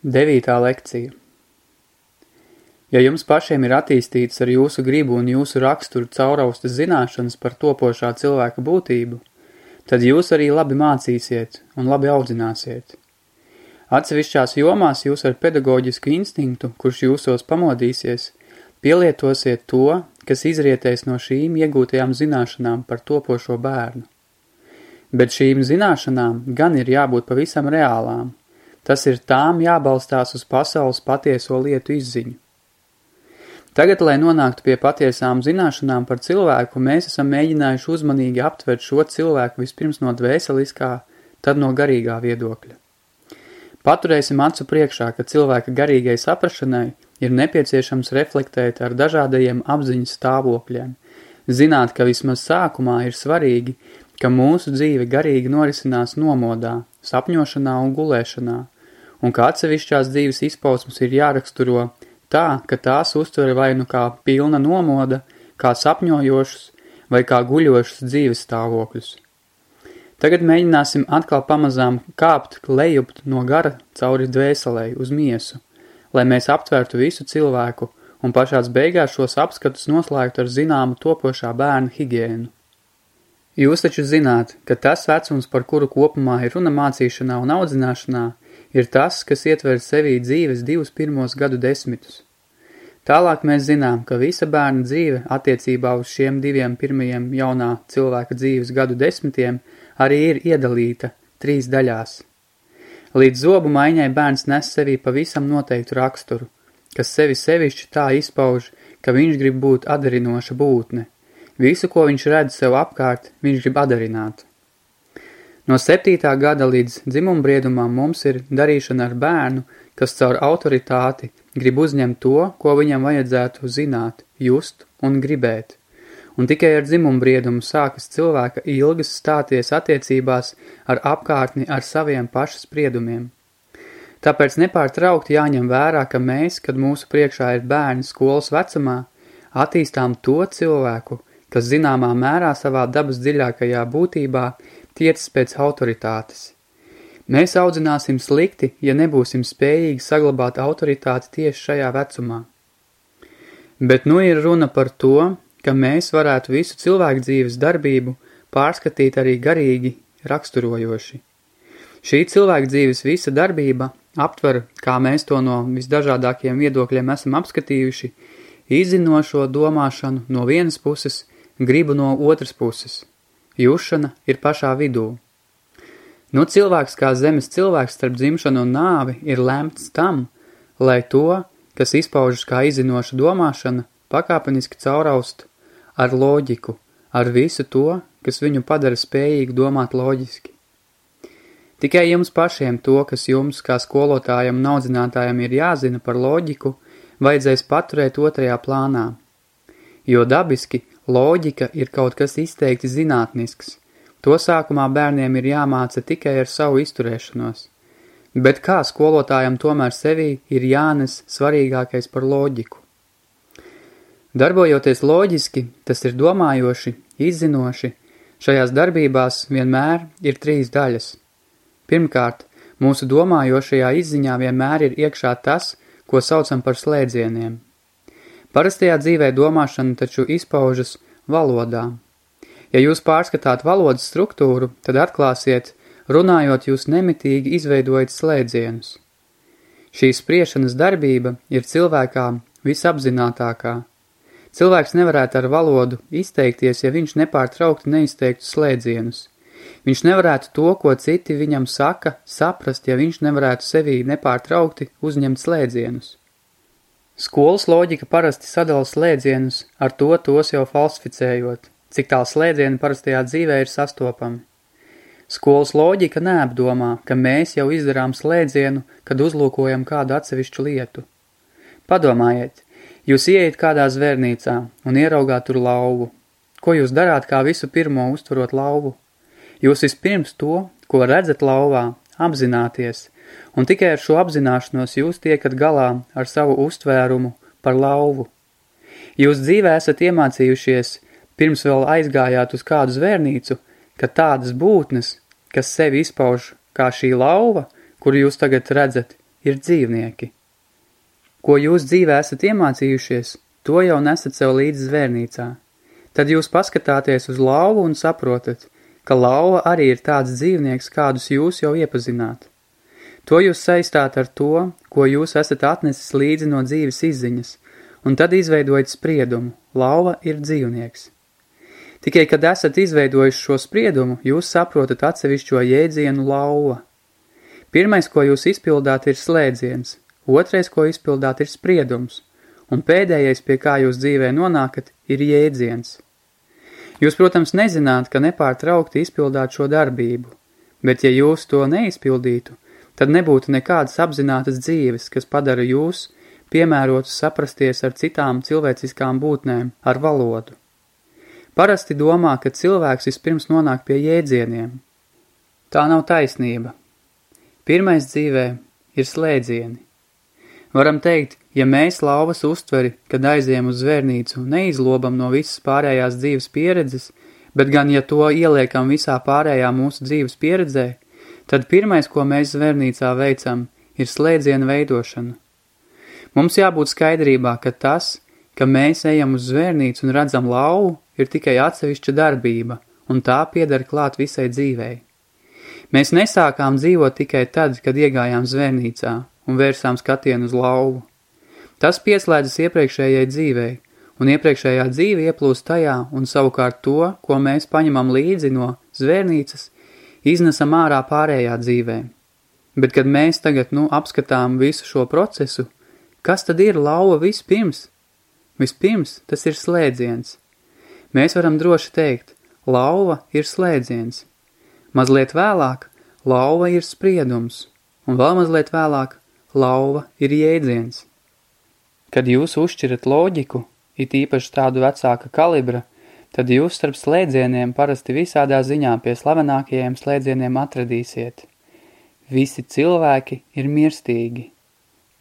Devītā lekcija Ja jums pašiem ir attīstīts ar jūsu gribu un jūsu raksturu cauraustas zināšanas par topošā cilvēka būtību, tad jūs arī labi mācīsiet un labi audzināsiet. Atsevišķās jomās jūs ar pedagoģisku instinktu, kurš jūsos pamodīsies, pielietosiet to, kas izrietēs no šīm iegūtajām zināšanām par topošo bērnu. Bet šīm zināšanām gan ir jābūt pavisam reālām, Tas ir tām jābalstās uz pasaules patieso lietu izziņu. Tagad, lai nonāktu pie patiesām zināšanām par cilvēku, mēs esam mēģinājuši uzmanīgi aptvert šo cilvēku vispirms no dvēseliskā, tad no garīgā viedokļa. Paturēsim acu priekšā, ka cilvēka garīgai saprašanai ir nepieciešams reflektēt ar dažādajiem apziņas stāvokļiem, zināt, ka vismaz sākumā ir svarīgi, ka mūsu dzīve garīgi norisinās nomodā, sapņošanā un gulēšanā, un ka atsevišķās dzīves izpausmes ir jāraksturo tā, ka tās uztver vai nu kā pilna nomoda, kā sapņojošus vai kā guļošus dzīves stāvokļus. Tagad mēģināsim atkal pamazām kāpt lejupt no gara cauri dvēselē uz miesu, lai mēs aptvērtu visu cilvēku un pašās beigās šos apskatus noslēgtu ar zināmu topošā bērna higiēnu. Jūs taču zināt, ka tas vecums, par kuru kopumā ir runa mācīšanā un audzināšanā, ir tas, kas ietver sevī dzīves divus pirmos gadu desmitus. Tālāk mēs zinām, ka visa bērna dzīve attiecībā uz šiem diviem pirmajiem jaunā cilvēka dzīves gadu desmitiem arī ir iedalīta trīs daļās. Līdz zobu maiņai bērns nes sevī pavisam noteiktu raksturu, kas sevi sevišķi tā izpauž, ka viņš grib būt adarinoša būtne – Visu, ko viņš redz sev apkārt, viņš grib adarināt. No septītā gada līdz dzimumbriedumam mums ir darīšana ar bērnu, kas caur autoritāti grib uzņemt to, ko viņam vajadzētu zināt, just un gribēt. Un tikai ar dzimumbriedumu sākas cilvēka ilgas stāties attiecībās ar apkārtni ar saviem pašas spriedumiem. Tāpēc nepārtraukti jāņem vērā, ka mēs, kad mūsu priekšā ir bērni skolas vecumā, attīstām to cilvēku, kas zināmā mērā savā dabas dziļākajā būtībā tiecas pēc autoritātes. Mēs audzināsim slikti, ja nebūsim spējīgi saglabāt autoritāti tieši šajā vecumā. Bet nu ir runa par to, ka mēs varētu visu cilvēku dzīves darbību pārskatīt arī garīgi raksturojoši. Šī cilvēka dzīves visa darbība aptver, kā mēs to no visdažādākiem viedokļiem esam apskatījuši, izzinošo domāšanu no vienas puses gribu no otras puses. Jušana ir pašā vidū. Nu cilvēks kā zemes cilvēks starp dzimšanu un nāvi ir lemts tam, lai to, kas izpaužas kā izzinoša domāšana, pakāpeniski cauraust ar loģiku, ar visu to, kas viņu padara spējīgi domāt loģiski. Tikai jums pašiem to, kas jums, kā skolotājam un audzinātājam ir jāzina par loģiku, vajadzēs paturēt otrajā plānā. Jo dabiski Loģika ir kaut kas izteikti zinātnisks. To sākumā bērniem ir jāmāca tikai ar savu izturēšanos. Bet kā skolotājam tomēr sevī ir jānes svarīgākais par loģiku? Darbojoties loģiski, tas ir domājoši, izzinoši, šajās darbībās vienmēr ir trīs daļas. Pirmkārt, mūsu domājošajā izziņā vienmēr ir iekšā tas, ko saucam par slēdzieniem – Parastajā dzīvē domāšana taču izpaužas valodā. Ja jūs pārskatāt valodas struktūru, tad atklāsiet, runājot jūs nemitīgi izveidojat slēdzienus. Šī spriešanas darbība ir cilvēkā visapzinātākā. Cilvēks nevarētu ar valodu izteikties, ja viņš nepārtraukti neizteiktu slēdzienus. Viņš nevarētu to, ko citi viņam saka, saprast, ja viņš nevarētu sevī nepārtraukti uzņemt slēdzienus. Skolas loģika parasti sadala slēdzienus, ar to tos jau falsificējot, cik tā slēdzieni parastajā dzīvē ir sastopami. Skolas loģika neapdomā, ka mēs jau izdarām slēdzienu, kad uzlūkojam kādu atsevišķu lietu. Padomājiet, jūs ieiet kādā zvērnīcā un ieraugāt tur lauvu. Ko jūs darāt kā visu pirmo uztverot lauvu? Jūs vispirms to, ko redzat lauvā, apzināties – un tikai ar šo apzināšanos jūs tiekat galā ar savu uztvērumu par lauvu. Jūs dzīvē esat iemācījušies, pirms vēl aizgājāt uz kādu zvērnīcu, ka tādas būtnes, kas sevi izpauž kā šī lauva, kuru jūs tagad redzat, ir dzīvnieki. Ko jūs dzīvē esat iemācījušies, to jau nesat sev līdz zvērnīcā. Tad jūs paskatāties uz lauvu un saprotat, ka lauva arī ir tāds dzīvnieks, kādus jūs jau iepazināt. To jūs saistāt ar to, ko jūs esat atnesis līdzi no dzīves izziņas, un tad izveidojat spriedumu – lauva ir dzīvnieks. Tikai, kad esat izveidojuši šo spriedumu, jūs saprotat atsevišķo jēdzienu lauva. Pirmais, ko jūs izpildāt, ir slēdziens, otrais, ko izpildāt, ir spriedums, un pēdējais, pie kā jūs dzīvē nonākat, ir jēdziens. Jūs, protams, nezināt, ka nepārtraukti izpildāt šo darbību, bet ja jūs to neizpildītu, tad nebūtu nekādas apzinātas dzīves, kas padara jūs piemērotus saprasties ar citām cilvēciskām būtnēm, ar valodu. Parasti domā, ka cilvēks vispirms nonāk pie jēdzieniem. Tā nav taisnība. Pirmais dzīvē ir slēdzieni. Varam teikt, ja mēs lauvas uztveri, kad aiziem uz zvērnīcu, neizlobam no visas pārējās dzīves pieredzes, bet gan ja to ieliekam visā pārējā mūsu dzīves pieredzē, tad pirmais, ko mēs zvērnīcā veicam, ir slēdziena veidošana. Mums jābūt skaidrībā, ka tas, ka mēs ejam uz zvērnīcu un redzam lauvu, ir tikai atsevišķa darbība, un tā piedara klāt visai dzīvei. Mēs nesākām dzīvot tikai tad, kad iegājām zvērnīcā un vērsām skatienu uz lauvu. Tas pieslēdzas iepriekšējai dzīvei, un iepriekšējā dzīve ieplūst tajā, un savukārt to, ko mēs paņemam līdzi no zvērnīcas, iznesam ārā pārējā dzīvē. Bet, kad mēs tagad, nu, apskatām visu šo procesu, kas tad ir lauva vispirms? Vispirms tas ir slēdziens. Mēs varam droši teikt, lauva ir slēdziens. Mazliet vēlāk, lauva ir spriedums, un vēl mazliet vēlāk, lauva ir jēdziens. Kad jūs uzšķirat loģiku, it īpaši tādu vecāka kalibra, tad jūs starp slēdzieniem parasti visādā ziņā pie slavenākajiem slēdzieniem atradīsiet. Visi cilvēki ir mirstīgi.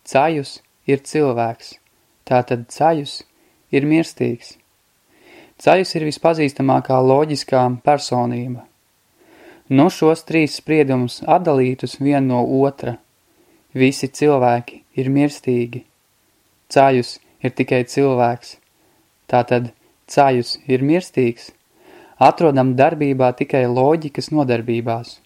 Cajus ir cilvēks, tātad cajus ir mirstīgs. Cajus ir vispazīstamākā loģiskā personība. Nu šos trīs spriedumus atdalītus vien no otra. Visi cilvēki ir mirstīgi. Cajus ir tikai cilvēks. Tātad cajus ir mirstīgs. Atrodam darbībā tikai loģikas nodarbībās.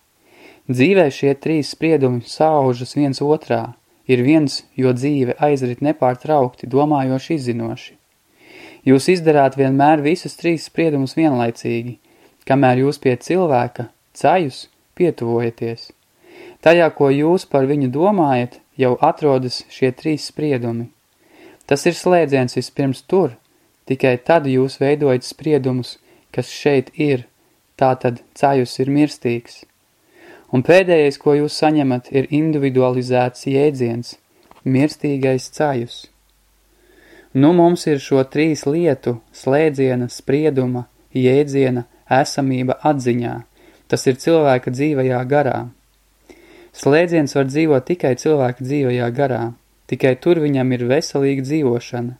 Dzīvē šie trīs spriedumi saužas viens otrā, ir viens, jo dzīve aizrit nepārtraukti, domājoši izzinoši. Jūs izdarāt vienmēr visus trīs spriedumus vienlaicīgi, kamēr jūs pie cilvēka, cajus, pietuvojaties. Tajā, ko jūs par viņu domājat, jau atrodas šie trīs spriedumi. Tas ir slēdziens vispirms tur, tikai tad jūs veidojat spriedumus, kas šeit ir, tātad cajus ir mirstīgs. Un pēdējais, ko jūs saņemat, ir individualizēts jēdziens – mirstīgais cajus. Nu mums ir šo trīs lietu – slēdziena, sprieduma, jēdziena, esamība atziņā. Tas ir cilvēka dzīvajā garā. Slēdziens var dzīvot tikai cilvēka dzīvajā garā. Tikai tur viņam ir veselīga dzīvošana.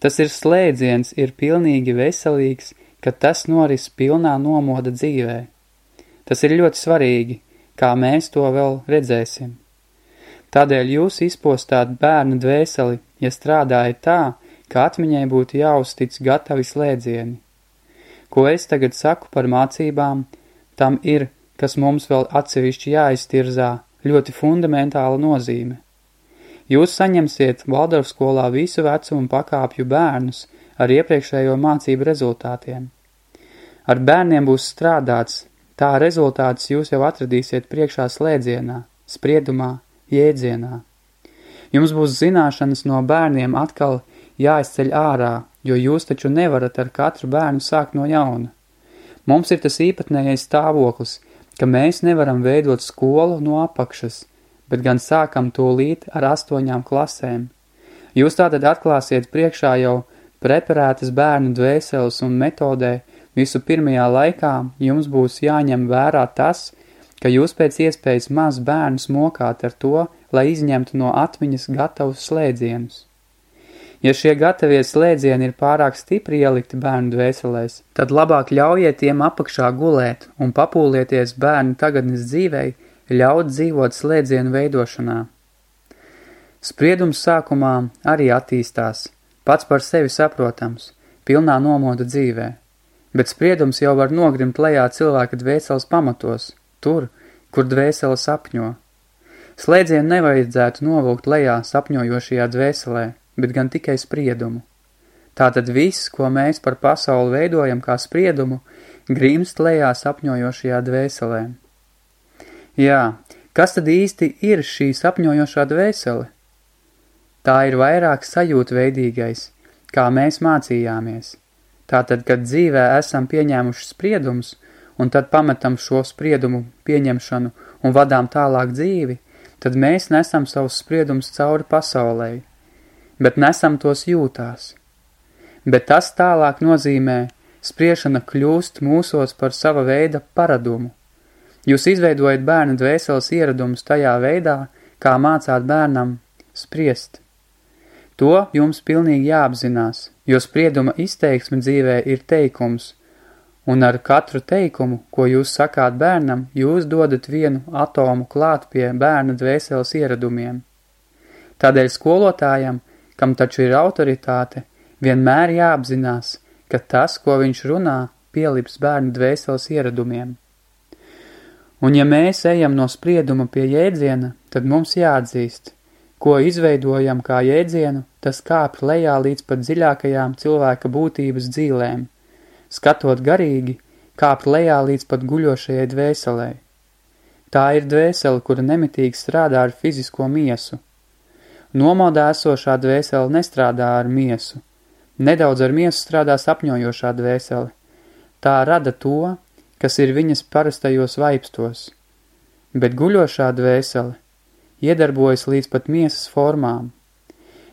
Tas ir slēdziens, ir pilnīgi veselīgs, ka tas noris pilnā nomoda dzīvē. Tas ir ļoti svarīgi, kā mēs to vēl redzēsim. Tādēļ jūs izpostāt bērnu dvēseli ja strādāja tā, ka atmiņai būtu jāuztic gatavi slēdzieni. Ko es tagad saku par mācībām, tam ir, kas mums vēl atsevišķi jāiztirzā, ļoti fundamentāla nozīme. Jūs saņemsiet Valdorfskolā visu vecumu pakāpju bērnus ar iepriekšējo mācību rezultātiem. Ar bērniem būs strādāts, tā rezultātus jūs jau atradīsiet priekšā slēdzienā, spriedumā, jēdzienā. Jums būs zināšanas no bērniem atkal jāizceļ ārā, jo jūs taču nevarat ar katru bērnu sākt no jauna. Mums ir tas īpatnējais stāvoklis, ka mēs nevaram veidot skolu no apakšas, bet gan sākam to līt ar astoņām klasēm. Jūs tātad atklāsiet priekšā jau preparētas bērnu dvēseles un metodē, visu pirmajā laikā jums būs jāņem vērā tas, ka jūs pēc iespējas maz bērnus mokāt ar to, lai izņemtu no atmiņas gatavus slēdzienus. Ja šie gatavie slēdzieni ir pārāk stipri ielikti bērnu dvēselēs, tad labāk ļaujiet tiem apakšā gulēt un papūlieties bērnu tagadnes dzīvei, ļaut dzīvot slēdzienu veidošanā. Spriedums sākumā arī attīstās, pats par sevi saprotams, pilnā nomoda dzīvē, bet spriedums jau var nogrimt lejā cilvēka dvēseles pamatos, tur, kur dvēsele sapņo. Slēdzienu nevajadzētu novilkt lejā sapņojošajā dvēselē, bet gan tikai spriedumu. Tātad viss, ko mēs par pasauli veidojam kā spriedumu, grimst lejā sapņojošajā dvēselē. Jā, kas tad īsti ir šī sapņojošā dvēsele? Tā ir vairāk sajūtveidīgais, kā mēs mācījāmies. Tātad, kad dzīvē esam pieņēmuši spriedumus, un tad pametam šo spriedumu pieņemšanu un vadām tālāk dzīvi, tad mēs nesam savus spriedumus cauri pasaulē, bet nesam tos jūtās. Bet tas tālāk nozīmē, spriešana kļūst mūsos par sava veida paradumu. Jūs izveidojat bērna dvēseles ieradumus tajā veidā, kā mācāt bērnam spriest. To jums pilnīgi jāapzinās, jo sprieduma izteiksme dzīvē ir teikums – un ar katru teikumu, ko jūs sakāt bērnam, jūs dodat vienu atomu klāt pie bērna dvēseles ieradumiem. Tādēļ skolotājam, kam taču ir autoritāte, vienmēr jāapzinās, ka tas, ko viņš runā, pielips bērnu dvēseles ieradumiem. Un ja mēs ejam no sprieduma pie jēdziena, tad mums jāatzīst, ko izveidojam kā jēdzienu, tas kāp lejā līdz pat dziļākajām cilvēka būtības dzīlēm – skatot garīgi, kāpt lejā līdz pat guļošajai dvēselē. Tā ir dvēsele, kura nemitīgi strādā ar fizisko miesu. Nomodā esošā dvēsele nestrādā ar miesu. Nedaudz ar miesu strādā sapņojošā dvēsele. Tā rada to, kas ir viņas parastajos vaipstos. Bet guļošā dvēsele iedarbojas līdz pat miesas formām.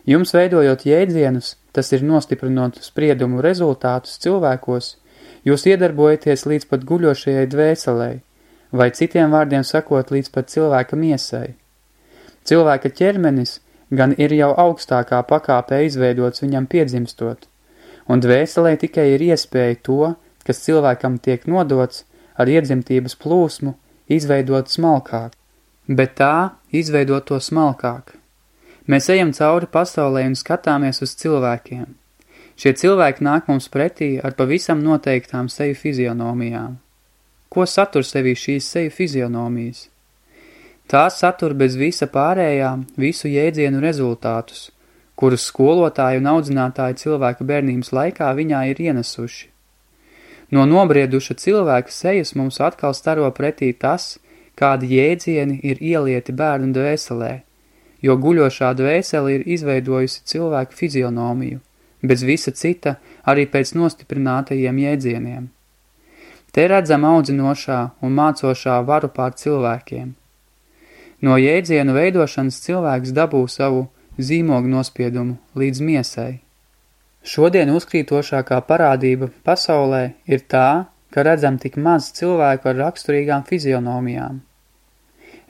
Jums veidojot jēdzienus, tas ir nostiprinot spriedumu rezultātus cilvēkos, jūs iedarbojaties līdz pat guļošajai dvēselei, vai citiem vārdiem sakot līdz pat cilvēka miesai. Cilvēka ķermenis gan ir jau augstākā pakāpē izveidots viņam piedzimstot, un dvēselē tikai ir iespēja to, kas cilvēkam tiek nodots ar iedzimtības plūsmu, izveidot smalkāk, bet tā izveidot to smalkāk. Mēs ejam cauri pasaulē un skatāmies uz cilvēkiem. Šie cilvēki nāk mums pretī ar pavisam noteiktām seju fizionomijām. Ko satur sevī šīs seju fizionomijas? Tās satur bez visa pārējā visu jēdzienu rezultātus, kurus skolotāji un audzinātāji cilvēka bērnības laikā viņā ir ienesuši. No nobrieduša cilvēka sejas mums atkal staro pretī tas, kādi jēdzieni ir ielieti bērnu dvēselē – jo guļošā dvēsele ir izveidojusi cilvēku fizionomiju, bez visa cita arī pēc nostiprinātajiem jēdzieniem. Te redzam audzinošā un mācošā varu pār cilvēkiem. No jēdzienu veidošanas cilvēks dabū savu zīmogu nospiedumu līdz miesai. Šodien uzkrītošākā parādība pasaulē ir tā, ka redzam tik maz cilvēku ar raksturīgām fizionomijām –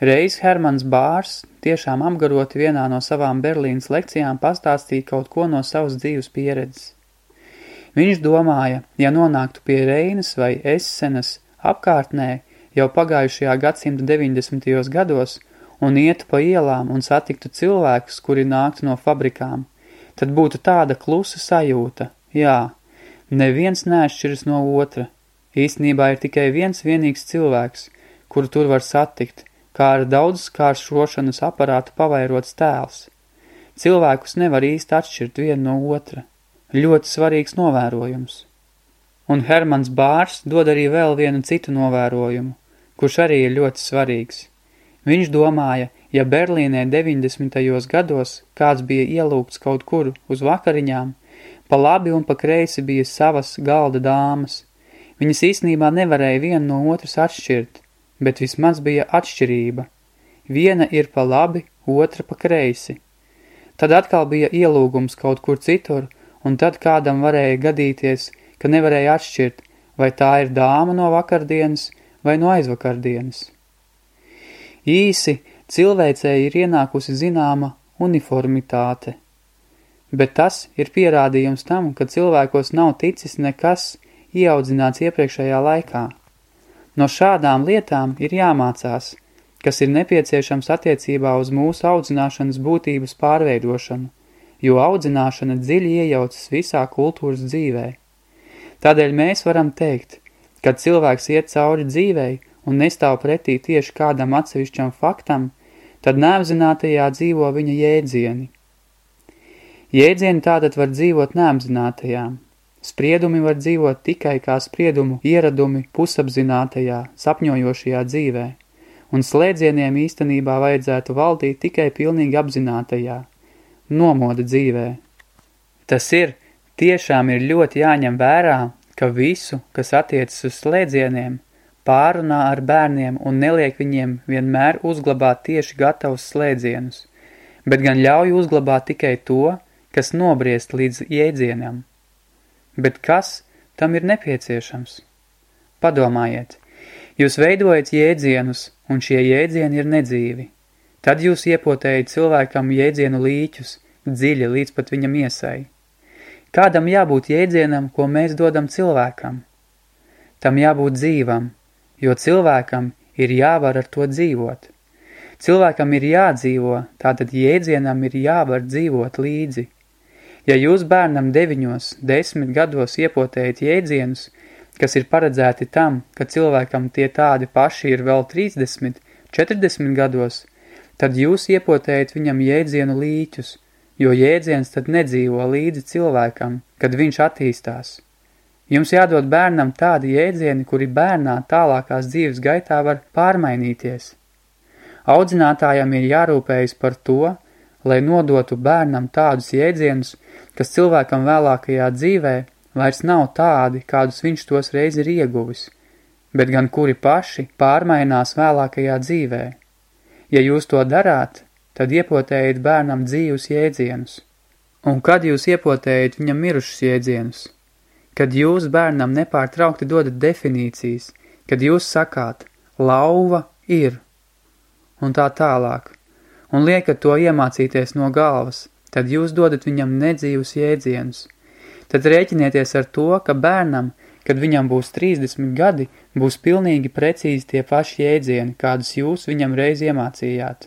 Reiz Hermans Bārs, tiešām apgaroti vienā no savām Berlīnas lekcijām, pastāstīja kaut ko no savas dzīves pieredzes. Viņš domāja, ja nonāktu pie Reinas vai Essenas apkārtnē jau pagājušajā gadsimta 90. gados un ietu pa ielām un satiktu cilvēkus, kuri nāktu no fabrikām, tad būtu tāda klusa sajūta, jā, neviens neatšķiras no otra. Īstenībā ir tikai viens vienīgs cilvēks, kuru tur var satikt – kā ar daudz kāršošanas aparātu pavairots tēls. Cilvēkus nevar īsti atšķirt vienu no otra. Ļoti svarīgs novērojums. Un Hermans Bārs dod arī vēl vienu citu novērojumu, kurš arī ir ļoti svarīgs. Viņš domāja, ja Berlīnē 90. gados kāds bija ielūgts kaut kur uz vakariņām, pa labi un pa kreisi bija savas galda dāmas. Viņas īstenībā nevarēja vienu no otras atšķirt, bet vismaz bija atšķirība. Viena ir pa labi, otra pa kreisi. Tad atkal bija ielūgums kaut kur citur, un tad kādam varēja gadīties, ka nevarēja atšķirt, vai tā ir dāma no vakardienas vai no aizvakardienas. Īsi, cilvēcēji ir ienākusi zināma uniformitāte, bet tas ir pierādījums tam, ka cilvēkos nav ticis nekas ieaudzināts iepriekšējā laikā. No šādām lietām ir jāmācās, kas ir nepieciešams attiecībā uz mūsu audzināšanas būtības pārveidošanu, jo audzināšana dziļi iejaucas visā kultūras dzīvē. Tādēļ mēs varam teikt, kad cilvēks iet cauri dzīvei un nestāv pretī tieši kādam atsevišķam faktam, tad neapzinātajā dzīvo viņa jēdzieni. Jēdzieni tātad var dzīvot neapzinātajā. Spriedumi var dzīvot tikai kā spriedumu ieradumi pusapzinātajā, sapņojošajā dzīvē un slēdzieniem īstenībā vajadzētu valdīt tikai pilnīgi apzinātajā, nomoda dzīvē. Tas ir, tiešām ir ļoti jāņem vērā, ka visu, kas attiecas uz slēdzieniem, pārunā ar bērniem un neliek viņiem vienmēr uzglabāt tieši gatavus slēdzienus, bet gan ļauj uzglabāt tikai to, kas nobriest līdz jēdzienam. Bet kas tam ir nepieciešams? Padomājiet, jūs veidojat jēdzienus, un šie jēdzieni ir nedzīvi. Tad jūs iepotējat cilvēkam jēdzienu līķus, dziļi līdz pat viņam iesai. Kādam jābūt jēdzienam, ko mēs dodam cilvēkam? Tam jābūt dzīvam, jo cilvēkam ir jāvar ar to dzīvot. Cilvēkam ir jādzīvo, tātad jēdzienam ir jāvar dzīvot līdzi. Ja jūs bērnam deviņos, desmit gados iepotējat jēdzienus, kas ir paredzēti tam, ka cilvēkam tie tādi paši ir vēl 30, 40 gados, tad jūs iepotējat viņam jēdzienu līķus, jo jēdziens tad nedzīvo līdzi cilvēkam, kad viņš attīstās. Jums jādod bērnam tādi jēdzieni, kuri bērnā tālākās dzīves gaitā var pārmainīties. Audzinātājam ir jārūpējas par to, lai nodotu bērnam tādus jēdzienus, kas cilvēkam vēlākajā dzīvē vairs nav tādi, kādus viņš tos reiz ir ieguvis, bet gan kuri paši pārmainās vēlākajā dzīvē. Ja jūs to darāt, tad iepotējiet bērnam dzīvus jēdzienus. Un kad jūs iepotējat viņam mirušus jēdzienus? Kad jūs bērnam nepārtraukti dodat definīcijas, kad jūs sakāt, lauva ir, un tā tālāk, un liekat to iemācīties no galvas, tad jūs dodat viņam nedzīvus jēdzienus – tad rēķinieties ar to, ka bērnam, kad viņam būs 30 gadi, būs pilnīgi precīzi tie paši jēdzieni, kādus jūs viņam reiz iemācījāt.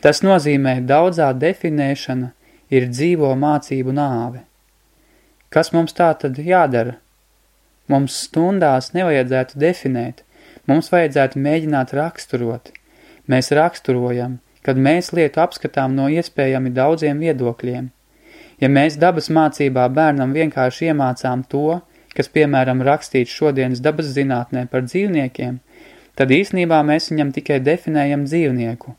Tas nozīmē daudzā definēšana ir dzīvo mācību nāve. Kas mums tā tad jādara? Mums stundās nevajadzētu definēt, mums vajadzētu mēģināt raksturot. Mēs raksturojam, kad mēs lietu apskatām no iespējami daudziem viedokļiem. Ja mēs dabas mācībā bērnam vienkārši iemācām to, kas, piemēram, rakstīts šodienas dabas zinātnē par dzīvniekiem, tad īsnībā mēs viņam tikai definējam dzīvnieku.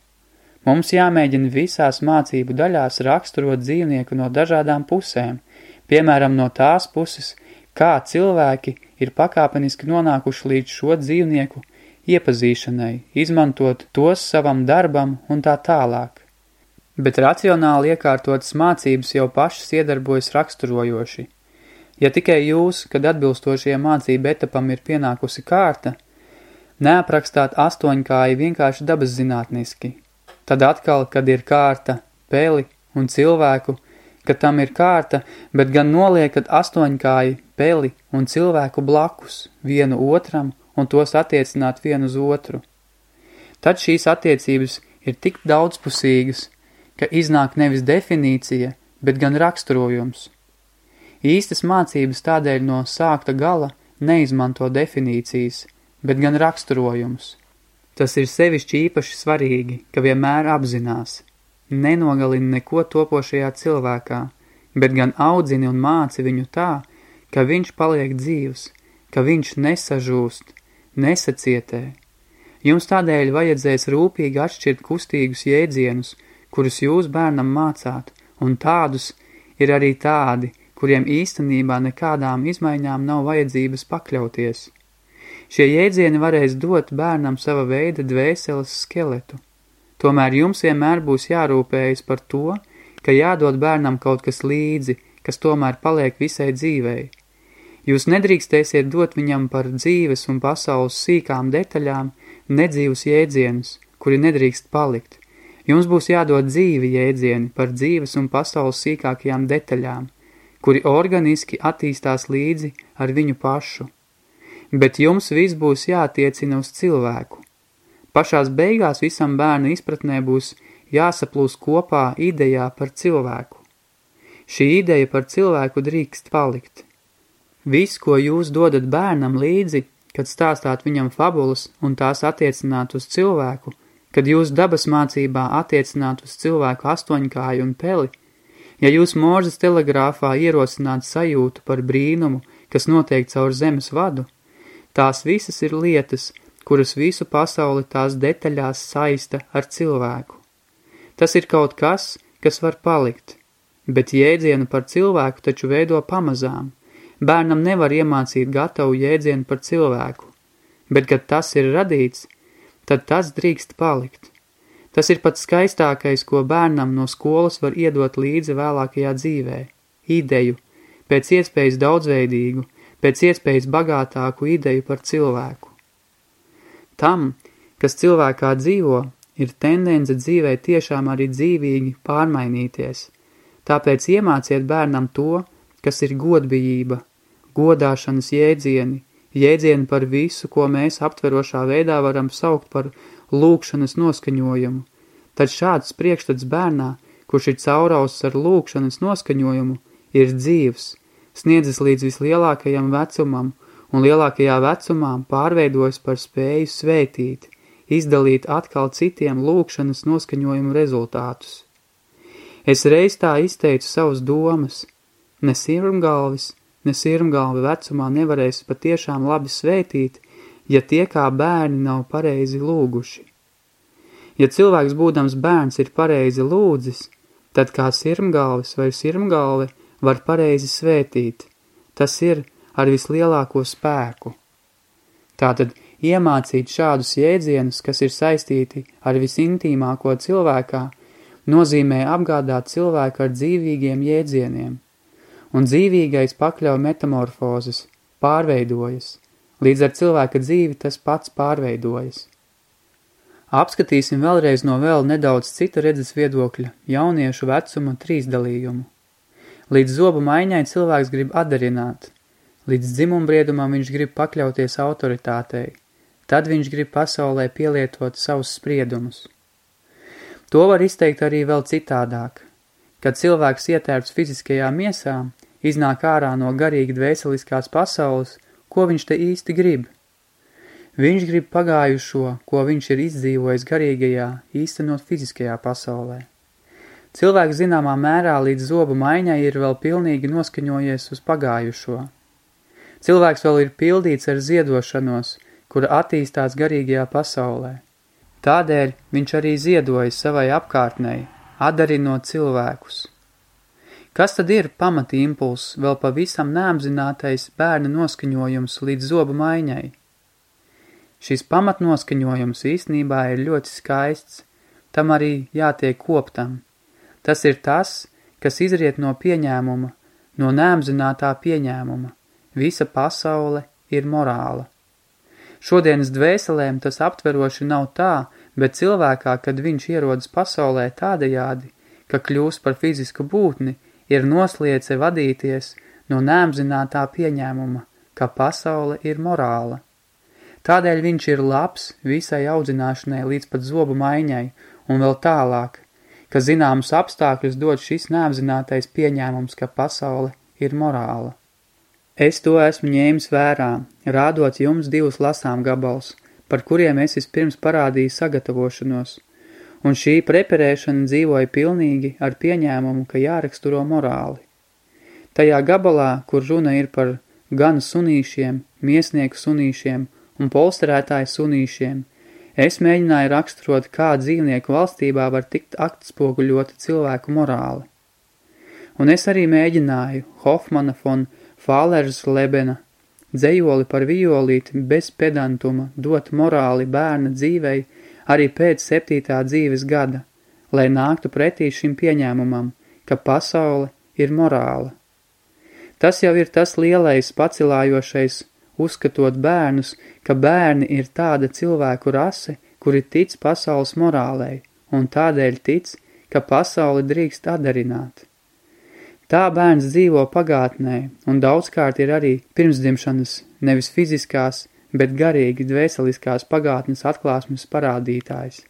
Mums jāmēģina visās mācību daļās raksturot dzīvnieku no dažādām pusēm, piemēram, no tās puses, kā cilvēki ir pakāpeniski nonākuši līdz šo dzīvnieku iepazīšanai, izmantot tos savam darbam un tā tālāk bet racionāli iekārtotas mācības jau pašas iedarbojas raksturojoši. Ja tikai jūs, kad atbilstošie mācību etapam ir pienākusi kārta, neaprakstāt astoņkāji vienkārši dabas zinātniski, tad atkal, kad ir kārta peli un cilvēku, ka tam ir kārta, bet gan noliekat astoņkāji peli un cilvēku blakus vienu otram un tos attiecināt vienu uz otru. Tad šīs attiecības ir tik daudzpusīgas, ka iznāk nevis definīcija, bet gan raksturojums. Īstas mācības tādēļ no sākta gala neizmanto definīcijas, bet gan raksturojums. Tas ir sevišķi īpaši svarīgi, ka vienmēr apzinās, nenogalina neko topošajā cilvēkā, bet gan audzini un māci viņu tā, ka viņš paliek dzīvs, ka viņš nesažūst, nesacietē. Jums tādēļ vajadzēs rūpīgi atšķirt kustīgus jēdzienus – kurus jūs bērnam mācāt, un tādus ir arī tādi, kuriem īstenībā nekādām izmaiņām nav vajadzības pakļauties. Šie jēdzieni varēs dot bērnam sava veida dvēseles skeletu. Tomēr jums vienmēr būs jārūpējas par to, ka jādod bērnam kaut kas līdzi, kas tomēr paliek visai dzīvei. Jūs nedrīkstēsiet dot viņam par dzīves un pasaules sīkām detaļām nedzīvus jēdzienus, kuri nedrīkst palikt – Jums būs jādod dzīvi jēdzieni par dzīves un pasaules sīkākajām detaļām, kuri organiski attīstās līdzi ar viņu pašu. Bet jums viss būs jātiecina uz cilvēku. Pašās beigās visam bērnu izpratnē būs jāsaplūs kopā idejā par cilvēku. Šī ideja par cilvēku drīkst palikt. Viss, ko jūs dodat bērnam līdzi, kad stāstāt viņam fabulas un tās attiecināt uz cilvēku, kad jūs dabas mācībā attiecināt uz cilvēku astoņkāju un peli, ja jūs mūžas telegrāfā ierosināt sajūtu par brīnumu, kas notiek caur zemes vadu, tās visas ir lietas, kuras visu pasauli tās detaļās saista ar cilvēku. Tas ir kaut kas, kas var palikt, bet jēdzienu par cilvēku taču veido pamazām, Bērnam nevar iemācīt gatavu jēdzienu par cilvēku, bet, kad tas ir radīts, tad tas drīkst palikt. Tas ir pats skaistākais, ko bērnam no skolas var iedot līdzi vēlākajā dzīvē – ideju, pēc iespējas daudzveidīgu, pēc iespējas bagātāku ideju par cilvēku. Tam, kas cilvēkā dzīvo, ir tendence dzīvē tiešām arī dzīvīgi pārmainīties, tāpēc iemāciet bērnam to, kas ir godbijība, godāšanas jēdzieni, jēdzieni par visu, ko mēs aptverošā veidā varam saukt par lūkšanas noskaņojumu. Tad šāds priekšstats bērnā, kurš ir caurausts ar lūkšanas noskaņojumu, ir dzīvs, sniedzis līdz vislielākajam vecumam, un lielākajā vecumā pārveidojas par spēju svētīt, izdalīt atkal citiem lūkšanas noskaņojumu rezultātus. Es reiz tā izteicu savas domas, ne sirmgalvis, ne sirmgalvi vecumā nevarēs patiešām labi svētīt, ja tie kā bērni nav pareizi lūguši. Ja cilvēks būdams bērns ir pareizi lūdzis, tad kā sirmgalvis vai sirmgalve var pareizi svētīt. Tas ir ar vislielāko spēku. Tātad iemācīt šādus jēdzienus, kas ir saistīti ar visintīmāko cilvēkā, nozīmē apgādāt cilvēku ar dzīvīgiem jēdzieniem – un dzīvīgais pakļauj metamorfozes, pārveidojas. Līdz ar cilvēka dzīvi tas pats pārveidojas. Apskatīsim vēlreiz no vēl nedaudz cita redzes viedokļa jauniešu vecuma trīsdalījumu. Līdz zobu maiņai cilvēks grib atdarināt, līdz dzimumbriedumam viņš grib pakļauties autoritātei, tad viņš grib pasaulē pielietot savus spriedumus. To var izteikt arī vēl citādāk. Kad cilvēks ietērps fiziskajā miesā, iznāk ārā no garīgi dvēseliskās pasaules, ko viņš te īsti grib. Viņš grib pagājušo, ko viņš ir izdzīvojis garīgajā, īstenot fiziskajā pasaulē. Cilvēks zināmā mērā līdz zobu maiņai ir vēl pilnīgi noskaņojies uz pagājušo. Cilvēks vēl ir pildīts ar ziedošanos, kura attīstās garīgajā pasaulē. Tādēļ viņš arī ziedojas savai apkārtnei, atdarinot cilvēkus. Kas tad ir pamati impulss, vēl pavisam neapzinātais bērna noskaņojums līdz zobu maiņai? Šis pamatnoskaņojums īstenībā ir ļoti skaists, tam arī jātiek koptam. Tas ir tas, kas izriet no pieņēmuma, no neapzinātā pieņēmuma. Visa pasaule ir morāla. Šodienas dvēselēm tas aptveroši nav tā, bet cilvēkā, kad viņš ierodas pasaulē tādajādi, ka kļūst par fizisku būtni, ir nosliece vadīties no neapzinātā pieņēmuma, ka pasaule ir morāla. Tādēļ viņš ir labs visai audzināšanai līdz pat zobu maiņai un vēl tālāk, ka zināmus apstākļus dod šis neapzinātais pieņēmums, ka pasaule ir morāla. Es to esmu ņēmis vērā, rādot jums divus lasām gabals, par kuriem es vispirms parādīju sagatavošanos – un šī preparēšana dzīvoja pilnīgi ar pieņēmumu, ka jāraksturo morāli. Tajā gabalā, kur runa ir par gan sunīšiem, miesnieku sunīšiem un polsterētāju sunīšiem, es mēģināju raksturot, kā dzīvnieku valstībā var tikt aktspoguļota cilvēku morāli. Un es arī mēģināju Hofmana von Fālers Lebena dzējoli par violīti bez pedantuma dot morāli bērna dzīvei arī pēc septītā dzīves gada, lai nāktu pretī šim pieņēmumam, ka pasaule ir morāla. Tas jau ir tas lielais pacilājošais, uzskatot bērnus, ka bērni ir tāda cilvēku rase, kuri tic pasaules morālei, un tādēļ tic, ka pasauli drīkst atdarināt. Tā bērns dzīvo pagātnē, un daudzkārt ir arī pirmsdimšanas, nevis fiziskās, bet garīgi dvēseliskās pagātnes atklāsmes parādītājs.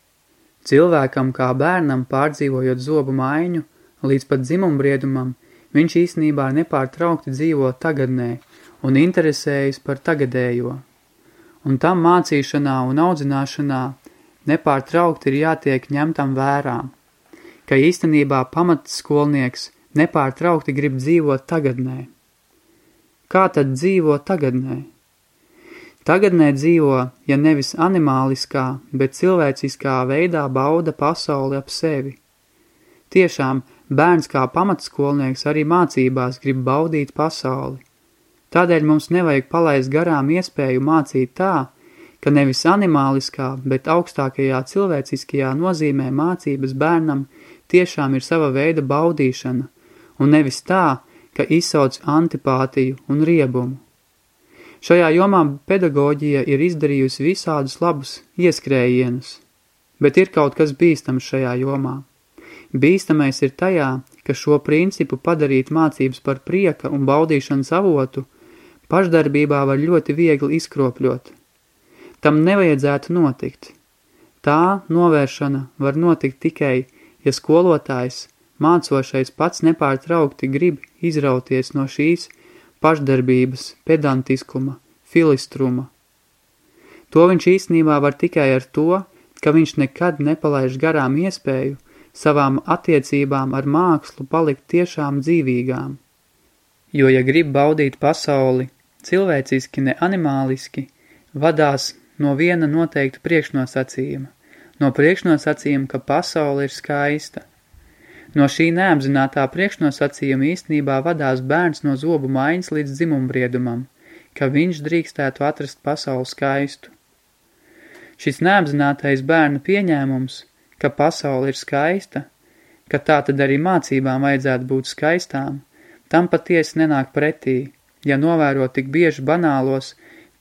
Cilvēkam kā bērnam pārdzīvojot zobu maiņu, līdz pat dzimumbriedumam, viņš īstenībā nepārtraukti dzīvo tagadnē un interesējas par tagadējo. Un tam mācīšanā un audzināšanā nepārtraukti ir jātiek ņemtam vērā, ka īstenībā pamats skolnieks nepārtraukti grib dzīvot tagadnē. Kā tad dzīvo tagadnē? Tagadnē dzīvo, ja nevis animāliskā, bet cilvēciskā veidā bauda pasauli ap sevi. Tiešām, bērns kā pamatskolnieks arī mācībās grib baudīt pasauli. Tādēļ mums nevajag palaist garām iespēju mācīt tā, ka nevis animāliskā, bet augstākajā cilvēciskajā nozīmē mācības bērnam tiešām ir sava veida baudīšana, un nevis tā, ka izsauc antipātiju un riebumu. Šajā jomā pedagoģija ir izdarījusi visādus labus ieskrējienus, bet ir kaut kas bīstams šajā jomā. Bīstamais ir tajā, ka šo principu padarīt mācības par prieka un baudīšanas avotu pašdarbībā var ļoti viegli izkropļot. Tam nevajadzētu notikt. Tā novēršana var notikt tikai, ja skolotājs, mācošais pats nepārtraukti grib izrauties no šīs pašdarbības, pedantiskuma, filistruma. To viņš īstenībā var tikai ar to, ka viņš nekad nepalaiž garām iespēju savām attiecībām ar mākslu palikt tiešām dzīvīgām. Jo, ja grib baudīt pasauli, cilvēciski ne animāliski, vadās no viena noteikta priekšnosacījuma, no priekšnosacījuma, ka pasaule ir skaista – No šī neapzinātā priekšnosacījuma īstenībā vadās bērns no zobu maiņas līdz dzimumbriedumam, ka viņš drīkstētu atrast pasauli skaistu. Šis neapzinātais bērna pieņēmums, ka pasaule ir skaista, ka tā tad arī mācībām vajadzētu būt skaistām, tam patiesi nenāk pretī, ja novēro tik bieži banālos,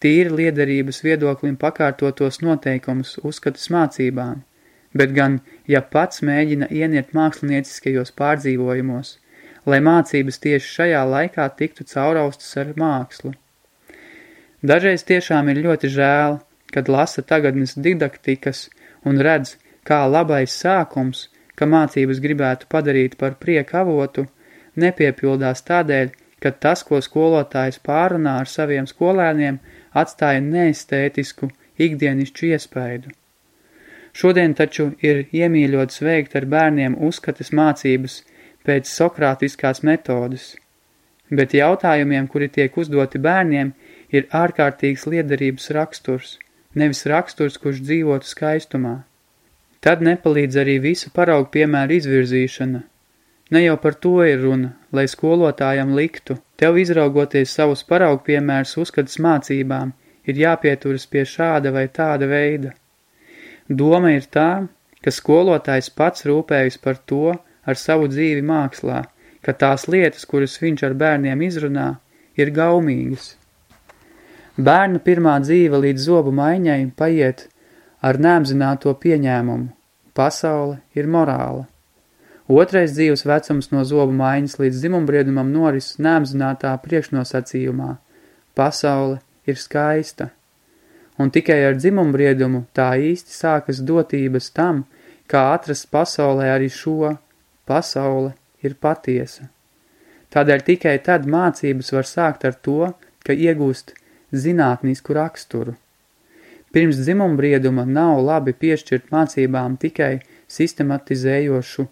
tīri liederības viedoklim pakārtotos noteikumus uzskatas mācībām – bet gan, ja pats mēģina ieniet mākslinieciskajos pārdzīvojumos, lai mācības tieši šajā laikā tiktu cauraustas ar mākslu. Dažreiz tiešām ir ļoti žēl, kad lasa tagadnes didaktikas un redz, kā labais sākums, ka mācības gribētu padarīt par prieku avotu, nepiepildās tādēļ, ka tas, ko skolotājs pārunā ar saviem skolēniem, atstāja neestētisku, ikdienišķu iespaidu. Šodien taču ir iemīļots veikt ar bērniem uzskatas mācības pēc sokrātiskās metodas, bet jautājumiem, kuri tiek uzdoti bērniem, ir ārkārtīgs liederības raksturs, nevis raksturs, kurš dzīvotu skaistumā. Tad nepalīdz arī visu paraugu piemēru izvirzīšana. Ne jau par to ir runa, lai skolotājam liktu, tev izraugoties savus paraugu piemērus uzskatas mācībām, ir jāpieturas pie šāda vai tāda veida. Doma ir tā, ka skolotājs pats rūpējas par to ar savu dzīvi mākslā, ka tās lietas, kuras viņš ar bērniem izrunā, ir gaumīgas. Bērna pirmā dzīve līdz zobu maiņai paiet ar neapzināto pieņēmumu. Pasaule ir morāla. Otrais dzīves vecums no zobu maiņas līdz dzimumbriedumam noris neapzinātā priekšnosacījumā. Pasaule ir skaista un tikai ar dzimumbriedumu tā īsti sākas dotības tam, kā atrast pasaulē arī šo pasaule ir patiesa. Tādēļ tikai tad mācības var sākt ar to, ka iegūst zinātnisku raksturu. Pirms dzimumbrieduma nav labi piešķirt mācībām tikai sistematizējošu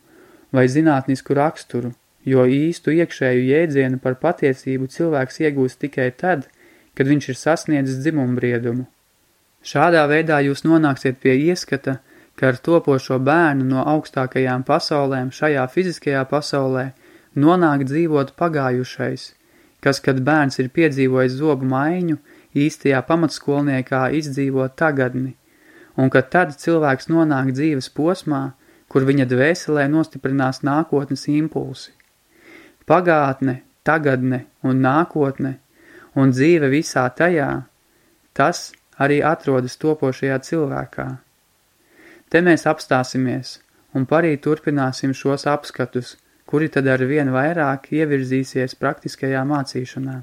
vai zinātnisku raksturu, jo īstu iekšēju jēdzienu par patiesību cilvēks iegūst tikai tad, kad viņš ir sasniedzis dzimumbriedumu. Šādā veidā jūs nonāksiet pie ieskata, ka ar topošo bērnu no augstākajām pasaulēm šajā fiziskajā pasaulē nonāk dzīvot pagājušais, kas, kad bērns ir piedzīvojis zobu maiņu, īstajā pamatskolniekā izdzīvo tagadni, un ka tad cilvēks nonāk dzīves posmā, kur viņa dvēselē nostiprinās nākotnes impulsi. Pagātne, tagadne un nākotne, un dzīve visā tajā, tas – arī atrodas topošajā cilvēkā. Te mēs apstāsimies un parīt turpināsim šos apskatus, kuri tad ar vien vairāk ievirzīsies praktiskajā mācīšanā.